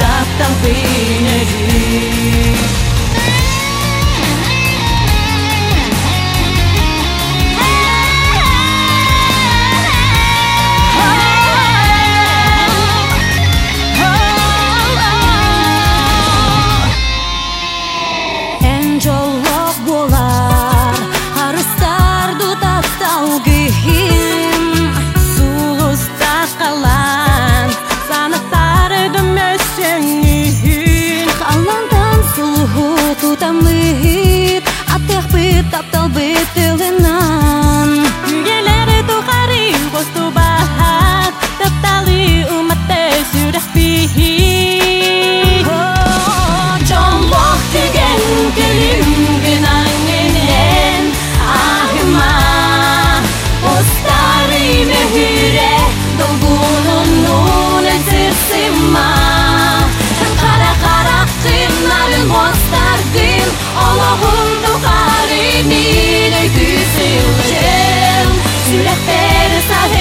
Dattan bineri さへ